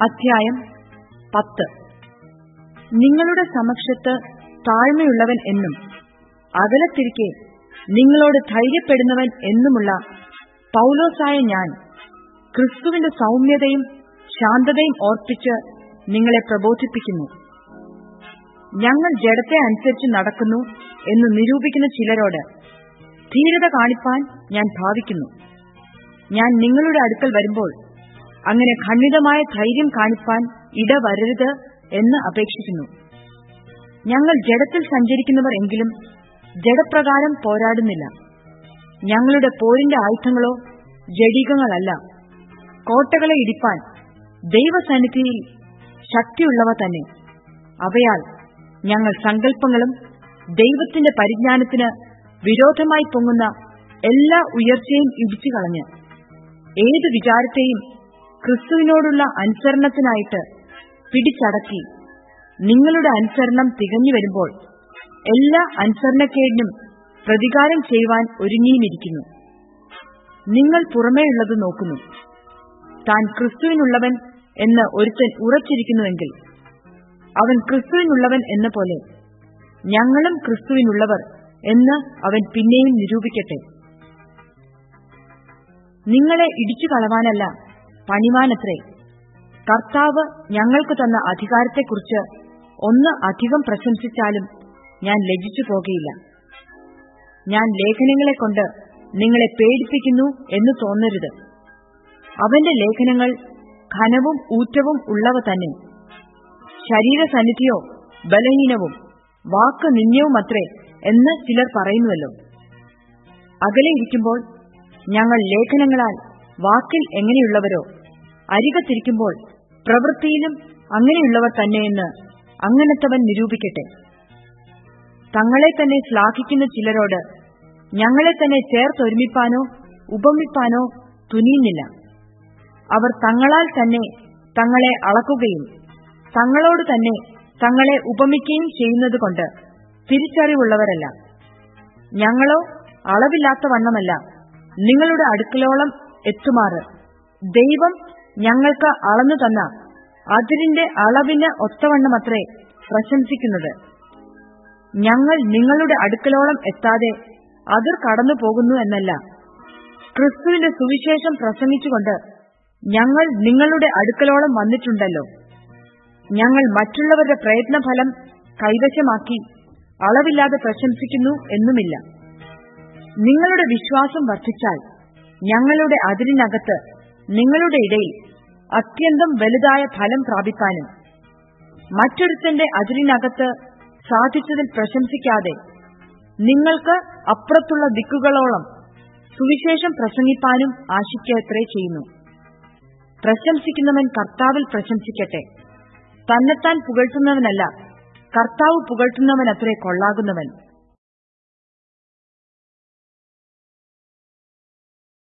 അധ്യായം പത്ത്. നിങ്ങളുടെ സമക്ഷത്ത് താഴ്മയുള്ളവൻ എന്നും അകലത്തിരിക്കെ നിങ്ങളോട് ധൈര്യപ്പെടുന്നവൻ എന്നുമുള്ള പൗലോസായ ഞാൻ ക്രിസ്തുവിന്റെ സൗമ്യതയും ശാന്തതയും ഓർപ്പിച്ച് നിങ്ങളെ പ്രബോധിപ്പിക്കുന്നു. ഞങ്ങൾ ജഡത്തെ അനുസരിച്ച് നടക്കുന്നു എന്ന് നിരൂപിക്കുന്ന ചിലരോട് ധീരത കാണിപ്പാൻ ഞാൻ ഭാവിക്കുന്നു. ഞാൻ നിങ്ങളുടെ അടുക്കൽ വരുമ്പോൾ അങ്ങനെ ഖണ്ഡിതമായ ധൈര്യം കാണിപ്പാൻ ഇടവരരുത് എന്ന് അപേക്ഷിക്കുന്നു. ഞങ്ങൾ ജഡത്തിൽ സഞ്ചരിക്കുന്നവർ എങ്കിലും ജഡപ്രകാരം പോരാടുന്നില്ല. ഞങ്ങളുടെ പോരിന്റെ ആയുധങ്ങളോ ജഡികങ്ങളല്ല. കോട്ടകളെ ഇടിപ്പാൻ ദൈവസന്നിധിയിൽ ശക്തിയുള്ളവ തന്നെ. അവയാൽ ഞങ്ങൾ സങ്കല്പങ്ങളും ദൈവത്തിന്റെ പരിജ്ഞാനത്തിന് വിരോധമായി പൊങ്ങുന്ന എല്ലാ ഉയർച്ചയും ഇടിച്ചു കളഞ്ഞ് ഏത് വിചാരത്തെയും ക്രിസ്തുവിനോടുള്ള അനുസരണത്തിനായിട്ട് പിടിച്ചടക്കി. നിങ്ങളുടെ അനുസരണം തികഞ്ഞു വരുമ്പോൾ എല്ലാ അനുസരണക്കേടിനും പ്രതികാരം ചെയ്യുവാൻ ഒരുങ്ങിയുമിരിക്കുന്നു. നിങ്ങൾ പുറമേയുള്ളത് നോക്കുന്നു. താൻ ക്രിസ്തുവിനുള്ളവൻ എന്ന് ഒരുത്തൻ ഉറച്ചിരിക്കുന്നുവെങ്കിൽ അവൻ ക്രിസ്തുവിനുള്ളവൻ എന്ന പോലെ ഞങ്ങളും ക്രിസ്തുവിനുള്ളവർ എന്ന് അവൻ പിന്നെയും നിരൂപിക്കട്ടെ. നിങ്ങളെ ഇടിച്ചു കളവാനല്ല പണിവാനത്രേ കർത്താവ് ഞങ്ങൾക്ക് തന്ന അധികാരത്തെക്കുറിച്ച് ഒന്ന് അധികം പ്രശംസിച്ചാലും ഞാൻ ലജിച്ചു പോകയില്ല. ഞാൻ ലേഖനങ്ങളെക്കൊണ്ട് നിങ്ങളെ പേടിപ്പിക്കുന്നു എന്ന് തോന്നരുത്. അവന്റെ ലേഖനങ്ങൾ ഘനവും ഊറ്റവും ഉള്ളവ തന്നെ. ശരീരസന്നിധിയോ ബലഹീനവും വാക്ക് നിന്യവുമത്രേ എന്ന് ചിലർ പറയുന്നുവല്ലോ. അകലെ ഇരിക്കുമ്പോൾ ഞങ്ങൾ ലേഖനങ്ങളാൽ വാക്കിൽ എങ്ങനെയുള്ളവരോ അരികത്തിരിക്കുമ്പോൾ പ്രവൃത്തിയിലും അങ്ങനെയുള്ളവർ തന്നെയെന്ന് അങ്ങനത്തവൻ നിരൂപിക്കട്ടെ. തങ്ങളെ തന്നെ ശ്ലാഘിക്കുന്ന ചിലരോട് ഞങ്ങളെ തന്നെ ചേർത്തൊരുമിപ്പാനോ ഉപമിപ്പാനോ തുനിയുന്നില്ല. അവർ തങ്ങളാൽ തന്നെ തങ്ങളെ അളക്കുകയും തങ്ങളോട് തന്നെ തങ്ങളെ ഉപമിക്കുകയും ചെയ്യുന്നതുകൊണ്ട് തിരിച്ചറിവുള്ളവരല്ല. ഞങ്ങളോ അളവില്ലാത്ത വണ്ണമല്ല. നിങ്ങളുടെ അടുക്കലോളം എത്തുമാറ്. ദൈവം ഞങ്ങൾക്ക് അളന്നു തന്ന അതിരിന്റെ അളവിന് ഒത്തവണ്ണമത്രേ പ്രശംസിക്കുന്നത്. ഞങ്ങൾ നിങ്ങളുടെ അടുക്കലോളം എത്താതെ അതിർ കടന്നു പോകുന്നു എന്നല്ല. ക്രിസ്തുവിന്റെ സുവിശേഷം പ്രസംഗിച്ചുകൊണ്ട് ഞങ്ങൾ നിങ്ങളുടെ അടുക്കലോളം വന്നിട്ടുണ്ടല്ലോ. ഞങ്ങൾ മറ്റുള്ളവരുടെ പ്രയത്നഫലം കൈവശമാക്കി അളവില്ലാതെ പ്രശംസിക്കുന്നു എന്നുമില്ല. നിങ്ങളുടെ വിശ്വാസം വർദ്ധിച്ചാൽ ഞങ്ങളുടെ അതിരിനകത്ത് നിങ്ങളുടെ ഇടയിൽ അത്യന്തം വലുതായ ഫലം പ്രാപിക്കാനും മറ്റൊരുത്തന്റെ അതിരിനകത്ത് സാധിച്ചതിൽ പ്രശംസിക്കാതെ നിങ്ങൾക്ക് അപ്പുറത്തുള്ള ദിക്കുകളോളം സുവിശേഷം പ്രസംഗിപ്പാനും ആശിക്കത്രേ ചെയ്യുന്നു. പ്രശംസിക്കുന്നവൻ കർത്താവിൽ പ്രശംസിക്കട്ടെ. തന്നെത്താൻ പുകഴ്ത്തുന്നവനല്ല കർത്താവ് പുകഴ്ത്തുന്നവനത്രേ കൊള്ളാകുന്നവൻ.